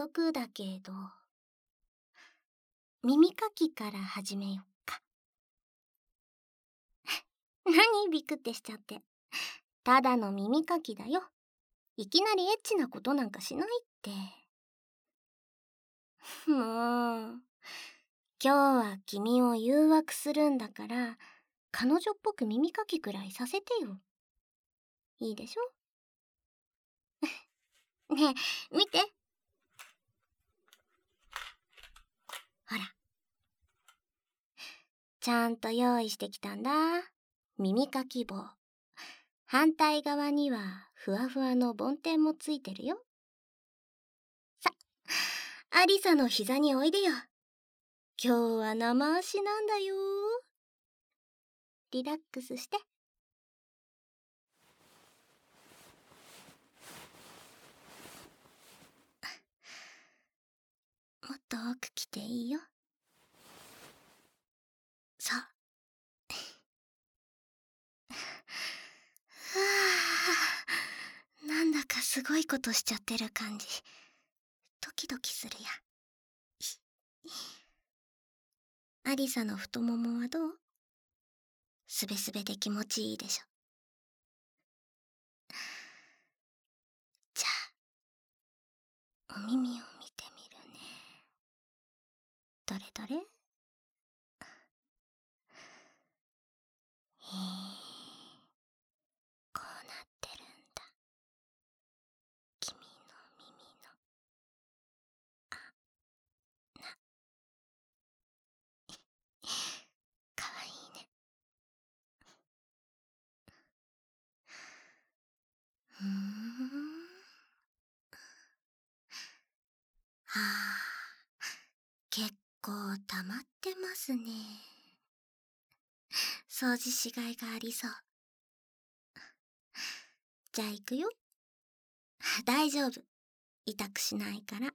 速だけど、耳かきから始めよっか。何ビクってしちゃって。ただの耳かきだよ。いきなりエッチなことなんかしないって。もう、今日は君を誘惑するんだから、彼女っぽく耳かきくらいさせてよ。いいでしょ？ねえ、見て。ほら。ちゃんと用意してきたんだ。耳かき棒。反対側にはふわふわの梵天もついてるよ。さ、アリサの膝においでよ。今日は生足なんだよ。リラックスして。もっと奥来ていいよ。そう。なんだかすごいことしちゃってる感じ。ドキドキするや。アリサの太ももはどう？すべすべで気持ちいいでしょ。じゃあ、お耳を見てみるね。どれどれ？こうなってるんだ。君の耳のあな。かわいいね。ふん。はあ。結構たまってますね。掃除しがいがありそう。じゃあ行くよ。大丈夫。痛くしないから。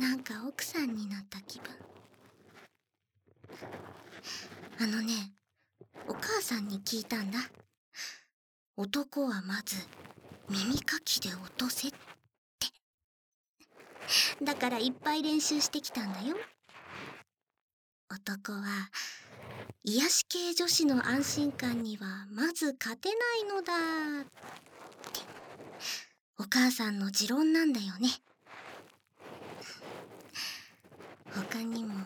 なんか奥さんになった気分。あのねお母さんに聞いたんだ。男はまず耳かきで落とせって。だからいっぱい練習してきたんだよ。男は癒し系女子の安心感にはまず勝てないのだって。お母さんの持論なんだよね。他にもいっ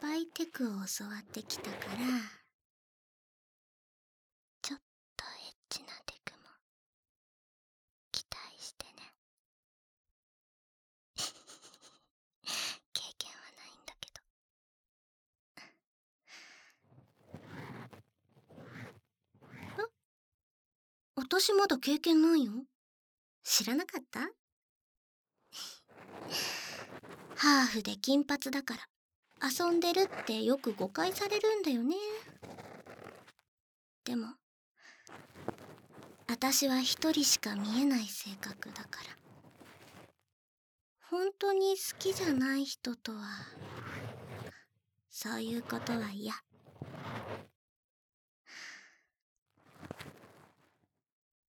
ぱいテクを教わってきたからちょっとエッチなテクも期待してね。経験はないんだけど。あ私まだ経験ないよ。知らなかった？ハーフで金髪だから。遊んでるってよく誤解されるんだよね。でも私は一人しか見えない性格だから。本当に好きじゃない人とはそういうことは嫌。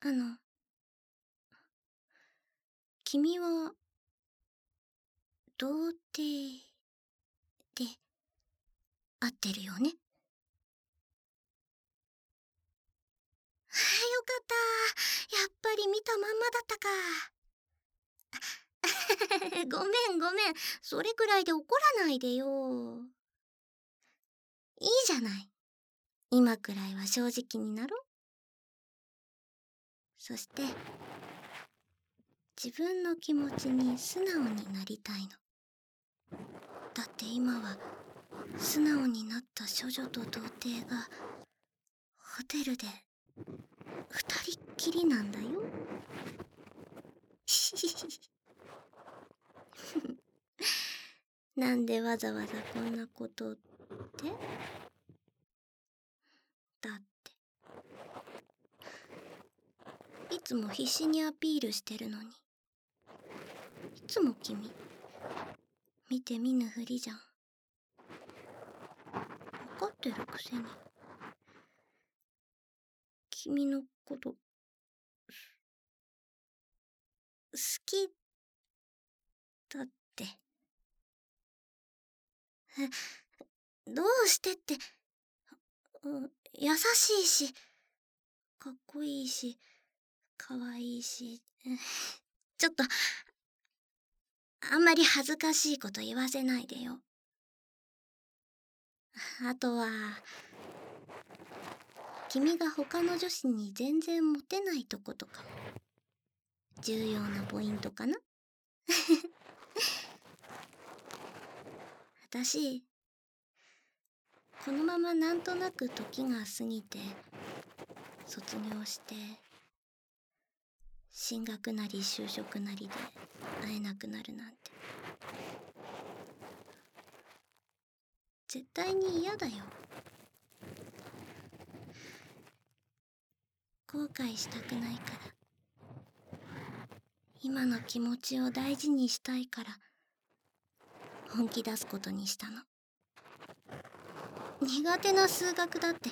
あの君は童貞。で合ってるよね？よかった。やっぱり見たまんまだったか。ごめんごめん。それくらいで怒らないでよ。いいじゃない。今くらいは正直になろう。そして自分の気持ちに素直になりたいの。だって今は素直になった処女と童貞がホテルで二人っきりなんだよ。なんでわざわざこんなことって？だって。いつも必死にアピールしてるのに。いつも君見て見ぬふりじゃん。分かってるくせに。君のこと好きだって。えどうしてって。優しいしかっこいいしかわいいし。ちょっとあんまり恥ずかしいこと言わせないでよ。あとは君が他の女子に全然モテないとことかも重要なポイントかな？私このままなんとなく時が過ぎて卒業して進学なり就職なりで会えなくなるなんて。絶対に嫌だよ。後悔したくないから。今の気持ちを大事にしたいから。本気出すことにしたの。苦手な数学だって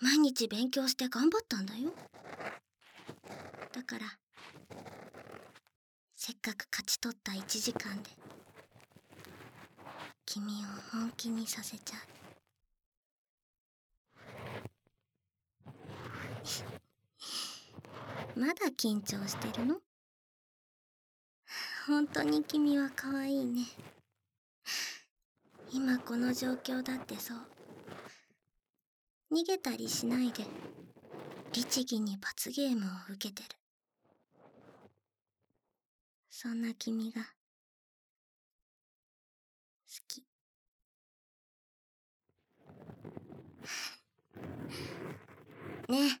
毎日勉強して頑張ったんだよ。だからせっかく勝ち取った1時間で君を本気にさせちゃう。まだ緊張してるの？本当に君は可愛いね。今この状況だってそう。逃げたりしないで律儀に罰ゲームを受けてる。そんな君が。好き。ねえ。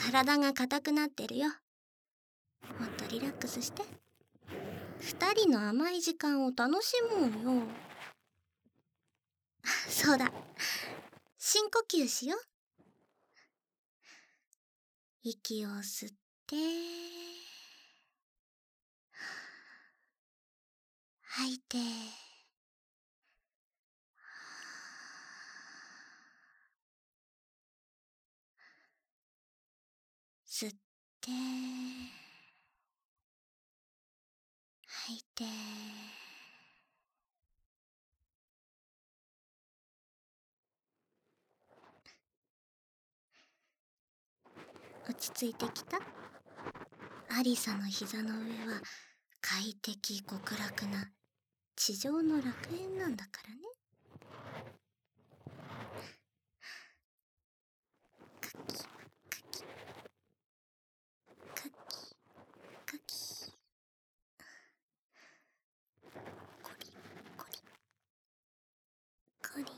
体が硬くなってるよ。もっとリラックスして。二人の甘い時間を楽しもうよ。そうだ。深呼吸しよう。息を吸って。吐いて。吸って。吐いて。落ち着いてきた？アリサの膝の上は快適極楽な地上の楽園なんだからね。カキカキカキカキコリコリコリコ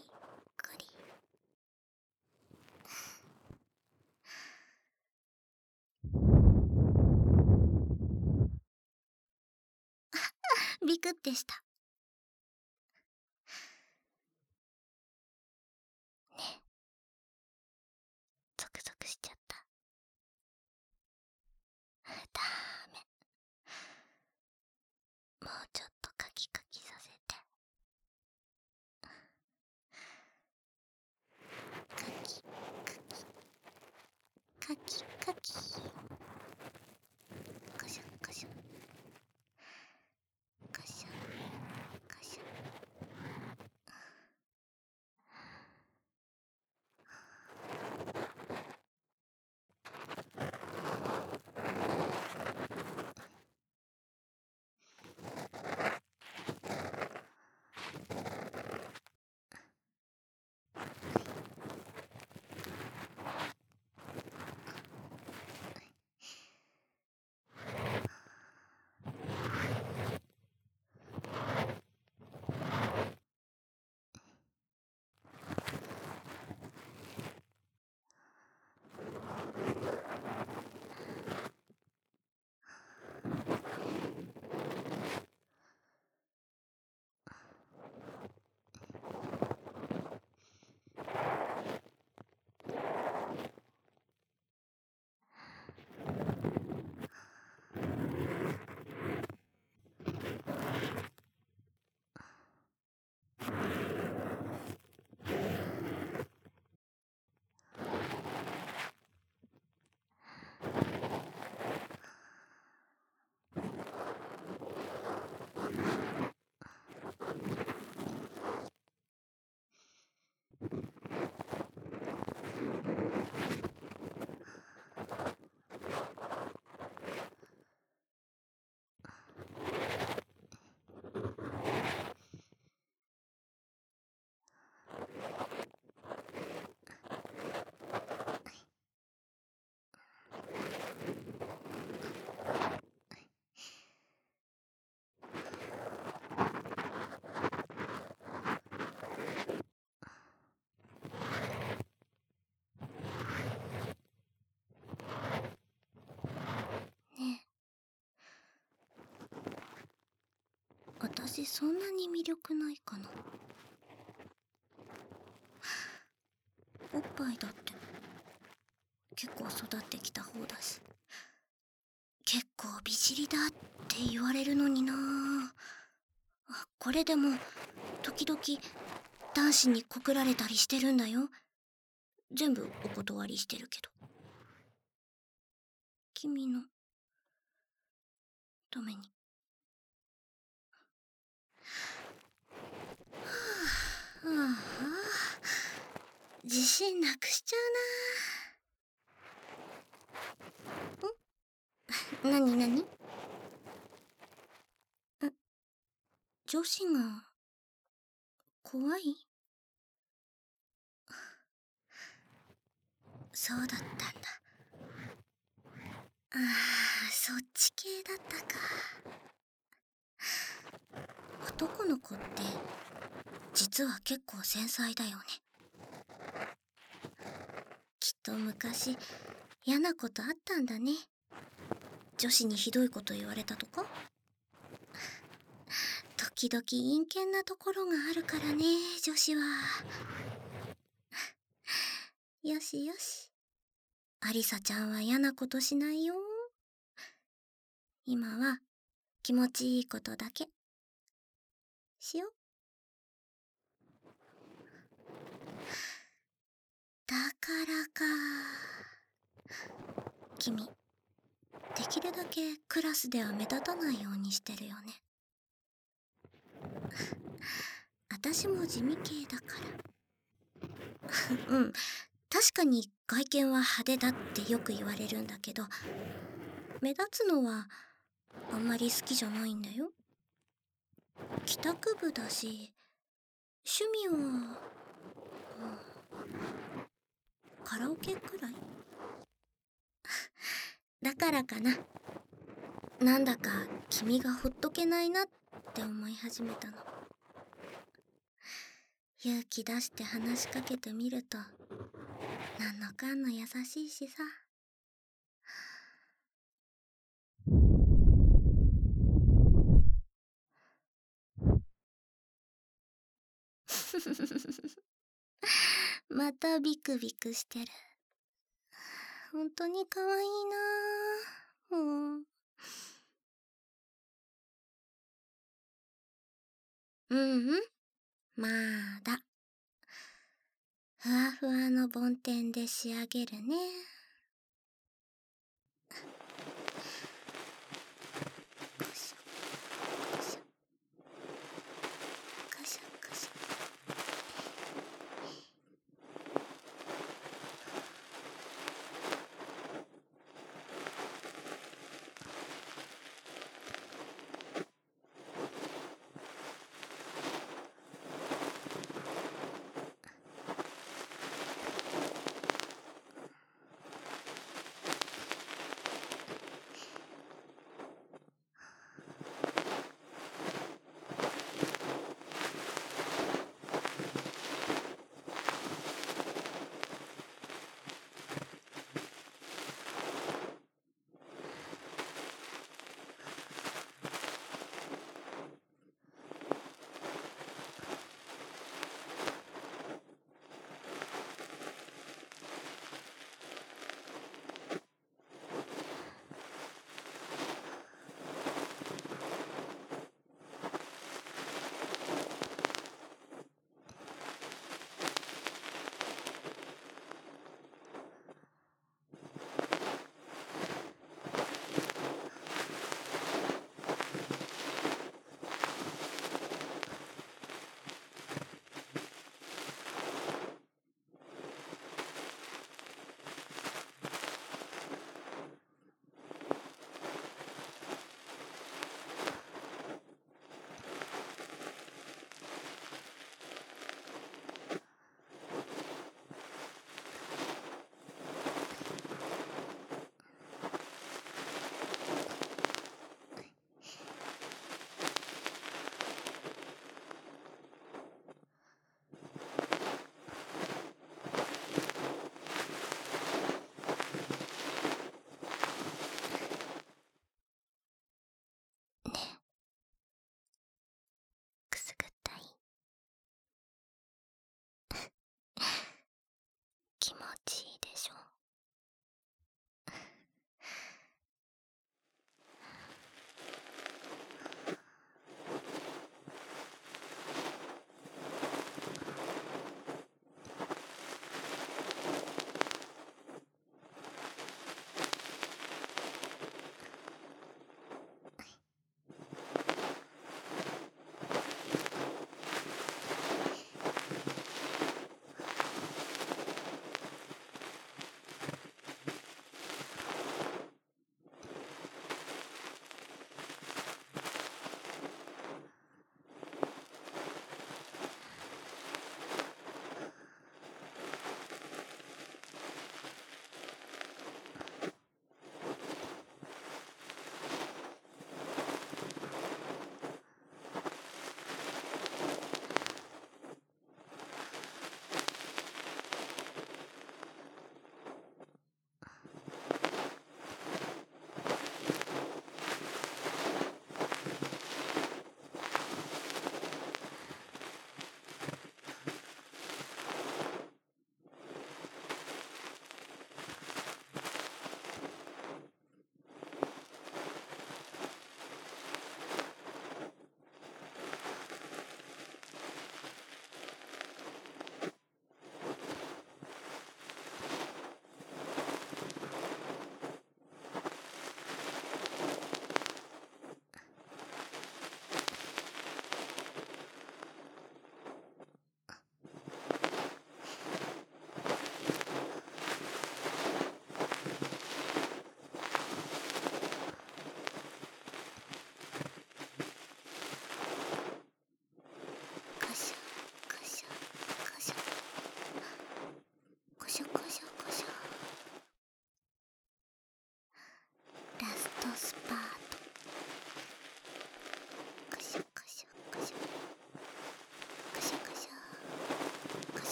リビクってしたねえゾクゾクしちゃったダメもうちょっとカキカキさせてカキかき私そんなに魅力ないかな。おっぱいだって。結構育ってきた方だし。結構美尻だって言われるのにな。あこれでも時々男子に告られたりしてるんだよ。全部お断りしてるけど。君のために。あ、自信なくしちゃうな。ん？なになに女子が怖い？そうだったんだ。ああ、そっち系だったか。男の子って実は結構繊細だよね。きっと昔嫌なことあったんだね。女子にひどいこと言われたとか？時々陰険なところがあるからね女子は。よしよし。アリサちゃんは嫌なことしないよ。今は気持ちいいことだけ。しよだからか。君できるだけクラスでは目立たないようにしてるよね。私も地味系だから。うん。確かに外見は派手だってよく言われるんだけど目立つのはあんまり好きじゃないんだよ。帰宅部だし趣味は、うん、カラオケくらい？だからかな。なんだか君がほっとけないなって思い始めたの。勇気出して話しかけてみると何のかんの優しいしさ。またビクビクしてる。本当に可愛いなもう。うんうん。まだ。ふわふわの梵天で仕上げるね。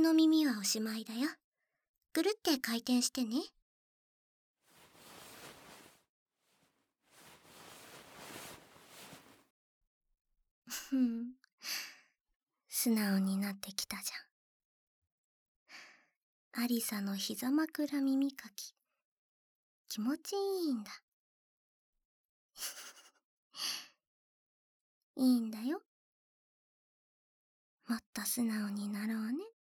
の耳はおしまいだよ。ぐるって回転してね。ふん。素直になってきたじゃん。アリサの膝枕耳かき。気持ちいいんだ。いいんだよ。もっと素直になろうね。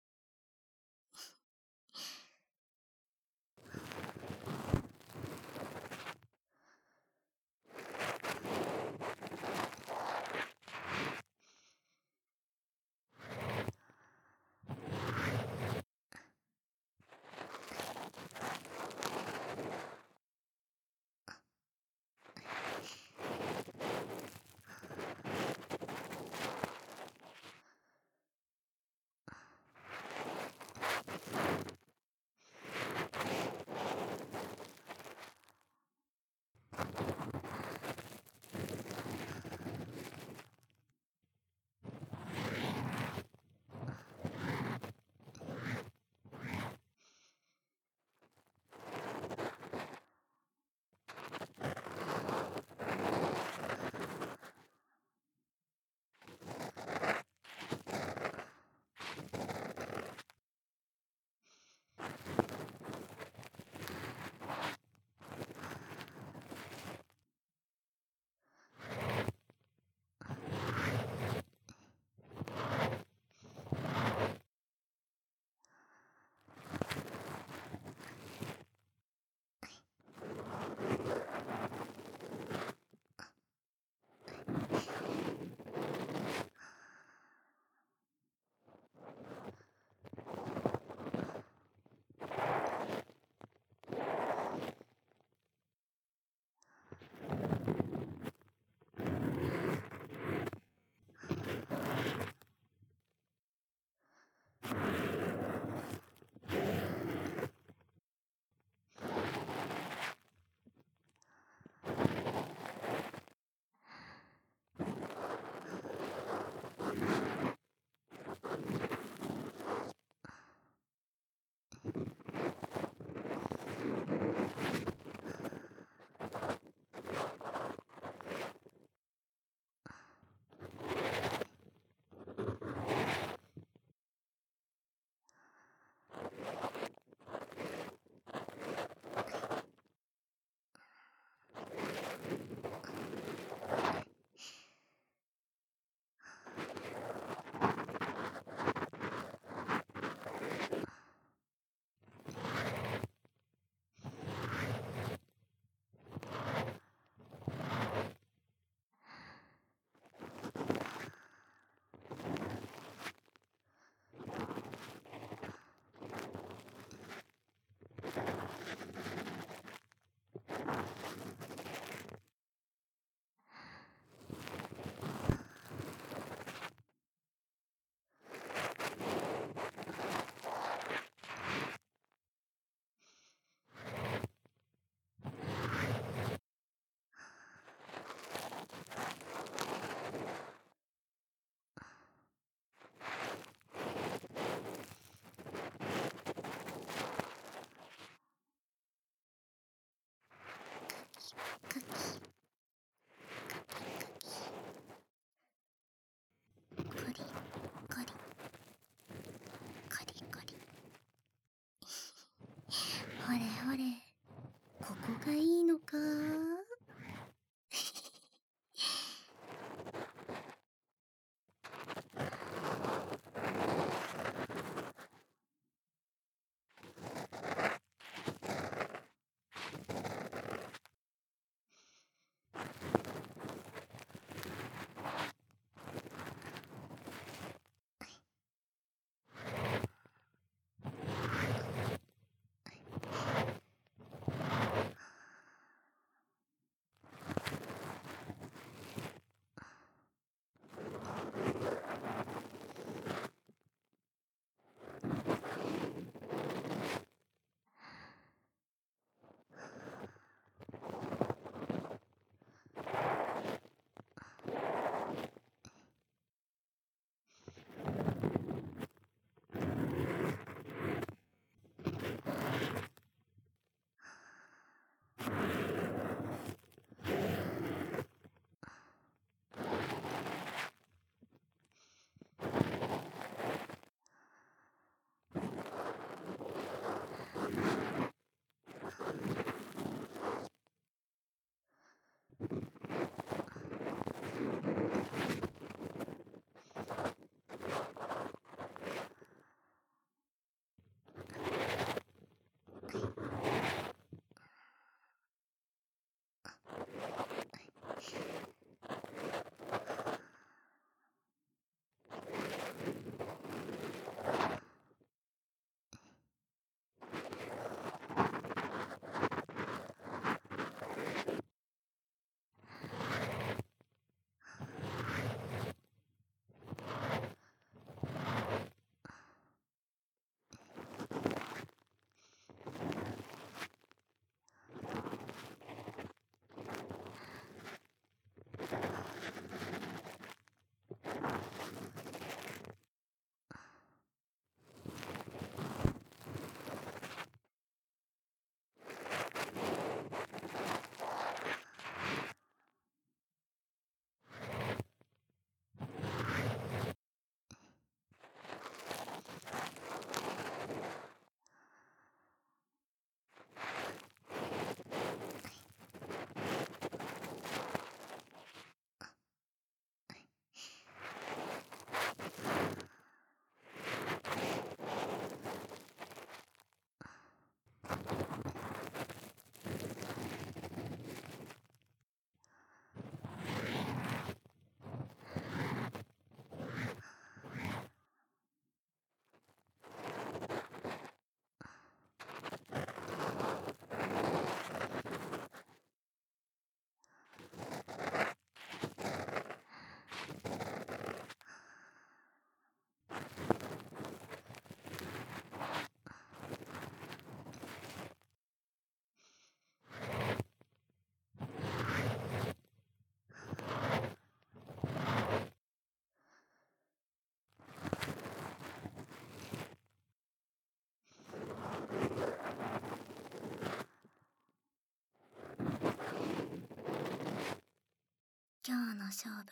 今日の勝負。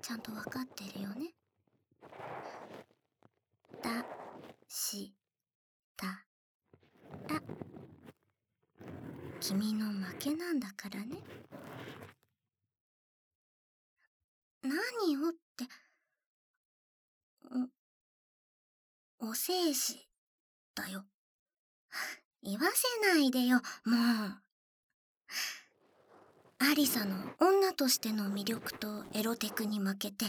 ちゃんと分かってるよね？だしたら君の負けなんだからね。何をってお静止だよ。言わせないでよもう。アリサの女としての魅力とエロテクに負けて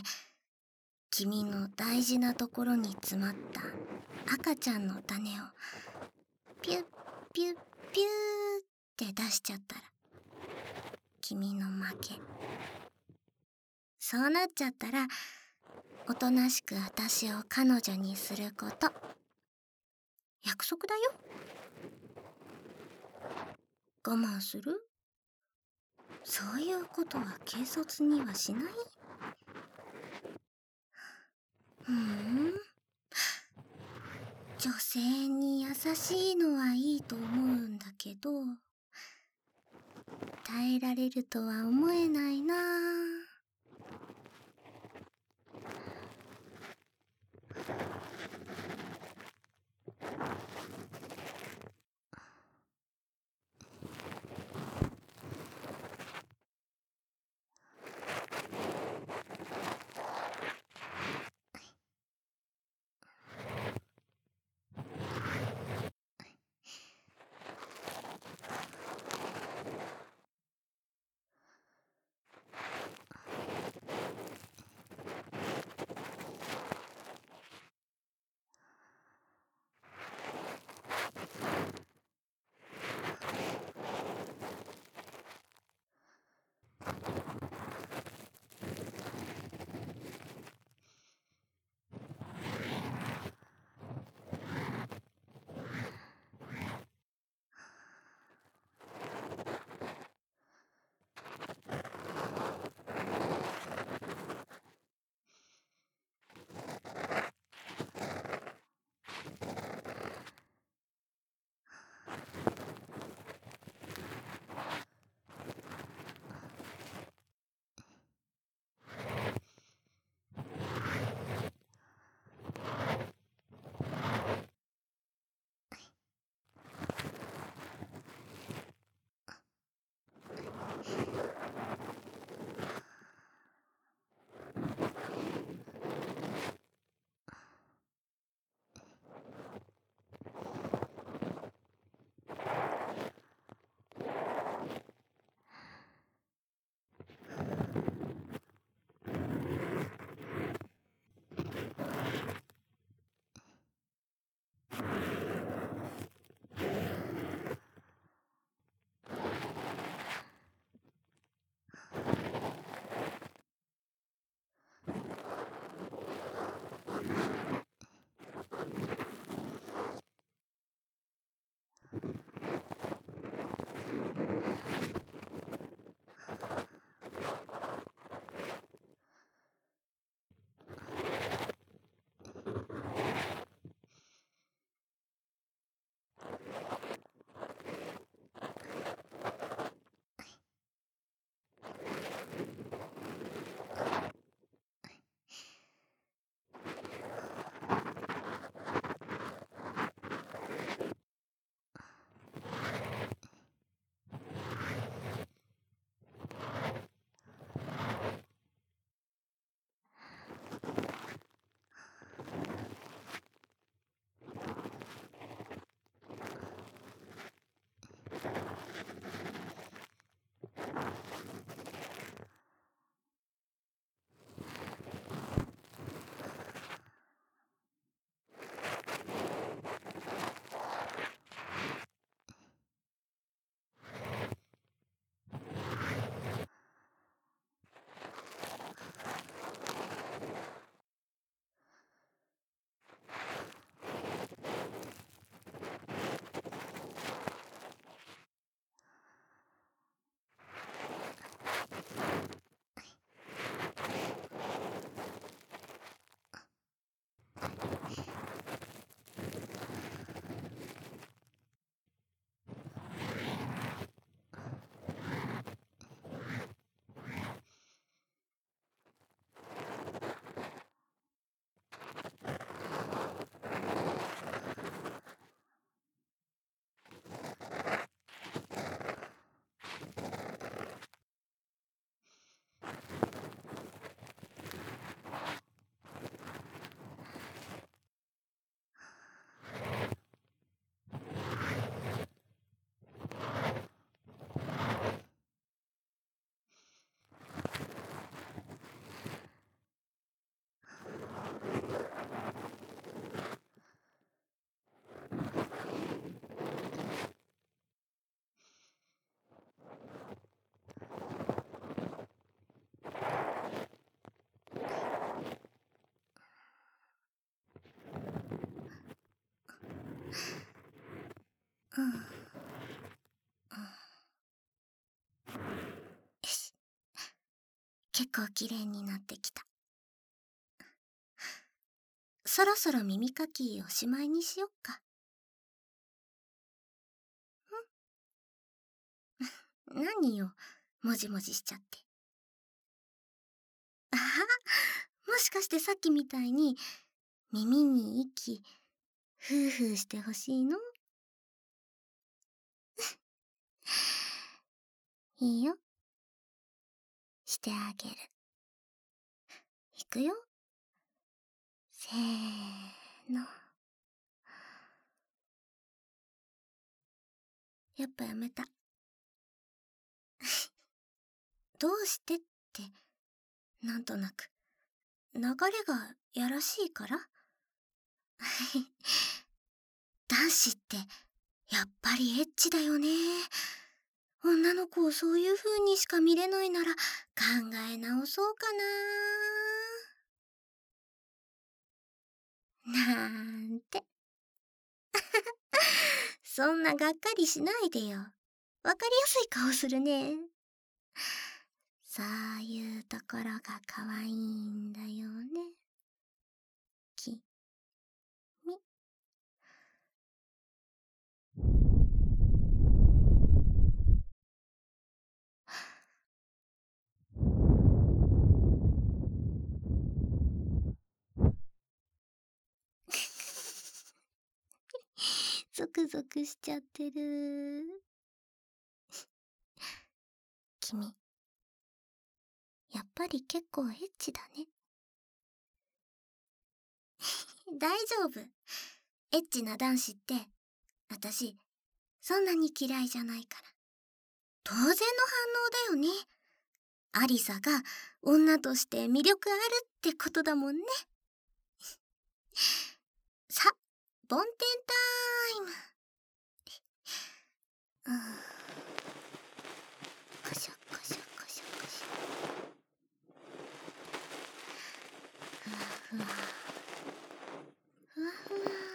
君の大事なところに詰まった赤ちゃんの種をピュッピュッピューって出しちゃったら君の負け。そうなっちゃったらおとなしく私を彼女にすること。約束だよ。我慢する？そういうことは軽率にはしない？ふん。女性に優しいのはいいと思うんだけど耐えられるとは思えないなん。ん。よし。結構綺麗になってきた。そろそろ耳かきおしまいにしよっか。ん何よ、もじもじしちゃって。ああ、もしかしてさっきみたいに、耳に息、ふうふうしてほしいの？いいよ。してあげる。いくよ。せーの。やっぱやめた。どうしてって、なんとなく、流れがやらしいから？男子って、やっぱりエッチだよね。女の子をそういう風にしか見れないなら考え直そうかななんて。そんながっかりしないでよ。わかりやすい顔するね。そういうところが可愛いんだよね。き、み。ゾクゾクしちゃってる。君、やっぱり結構エッチだね。大丈夫。エッチな男子って、私、そんなに嫌いじゃないから。当然の反応だよね。アリサが女として魅力あるってことだもんね。梵天タイム。うん。こしょこしょこしょこしょ。ふわふわ。ふわふわ。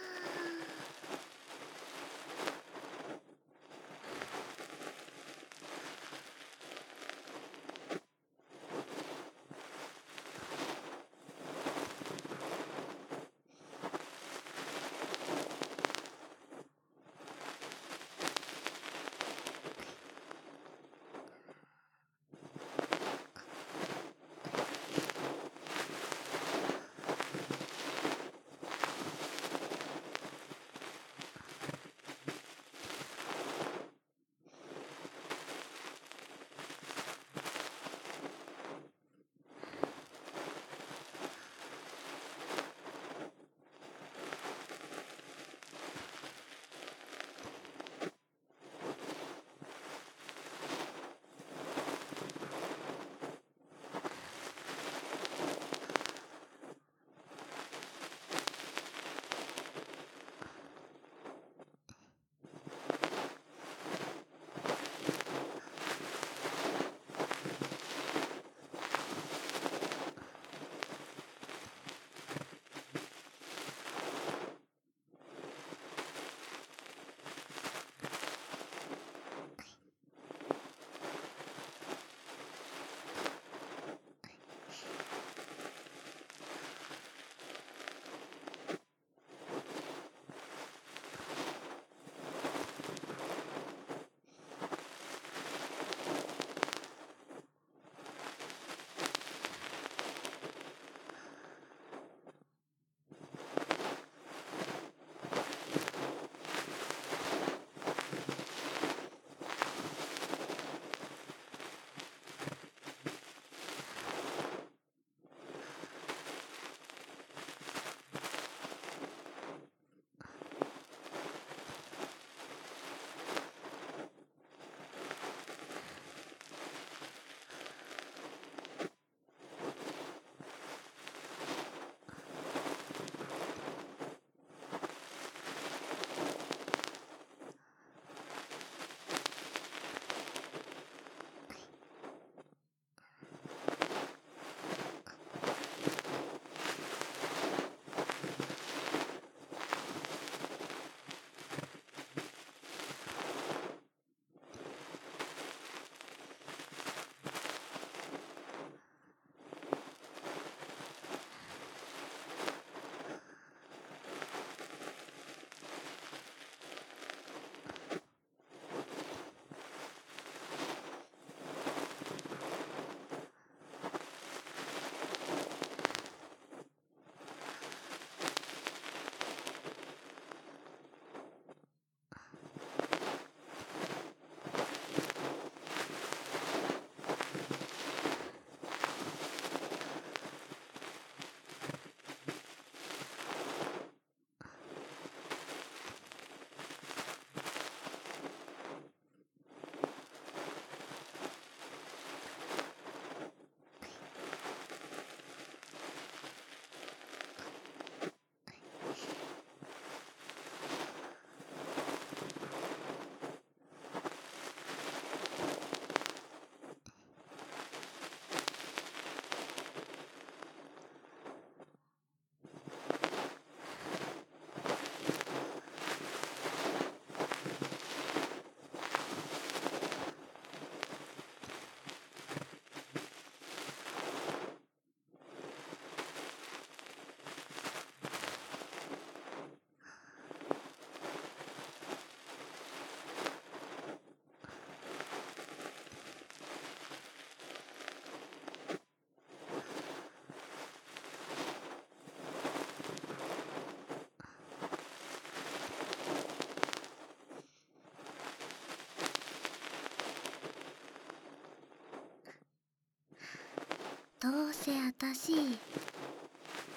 どうせ私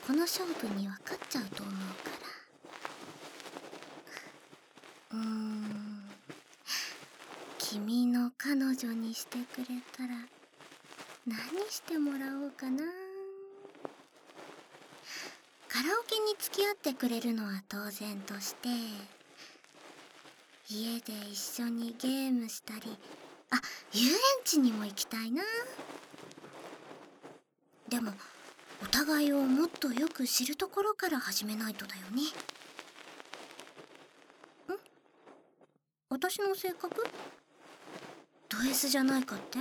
この勝負には勝っちゃうと思うから。うーん。君の彼女にしてくれたら何してもらおうかな。カラオケに付き合ってくれるのは当然として家で一緒にゲームしたりあ遊園地にも行きたいな。でもお互いをもっとよく知るところから始めないとだよね。ん？私の性格？ド S じゃないかって？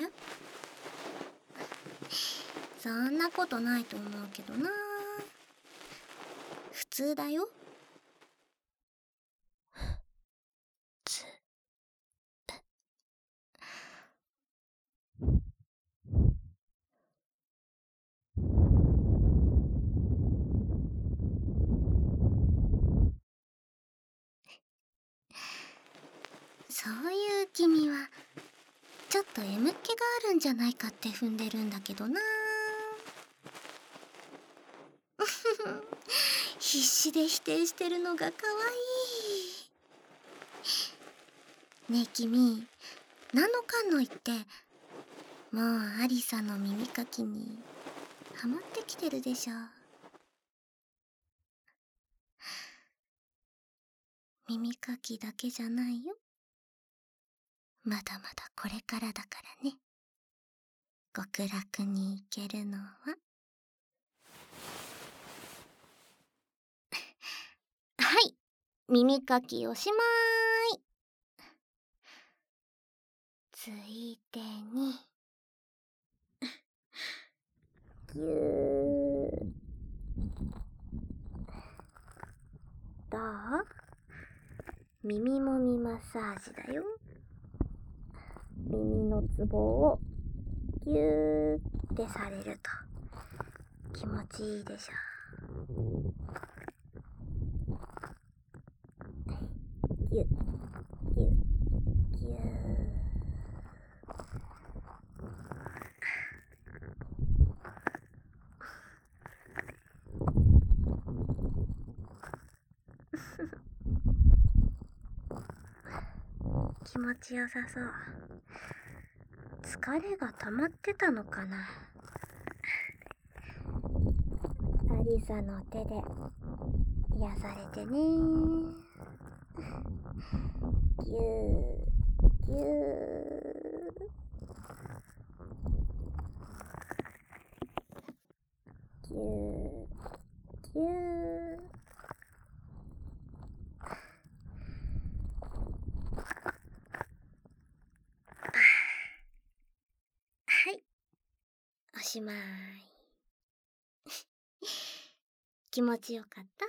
そんなことないと思うけどな。普通だよ。そういう君はちょっと M っ気があるんじゃないかって踏んでるんだけどな。必死で否定してるのがかわい。いねえ君何のかんの言ってもうアリサの耳かきにハマってきてるでしょ。耳かきだけじゃないよ。まだまだこれからだからね。極楽に行けるのは。はい。耳かきおしまーい。ついでに。ぎゅー。どう？耳もみマッサージだよ。耳のツボをギューってされると気持ちいいでしょ。ギュッギュッギュー。気持ちよさそう。疲れが溜まってたのかな。アリサの手で癒されてね。ぎゅーぎゅーぎゅーぎゅーはいおしまい気持ちよかった。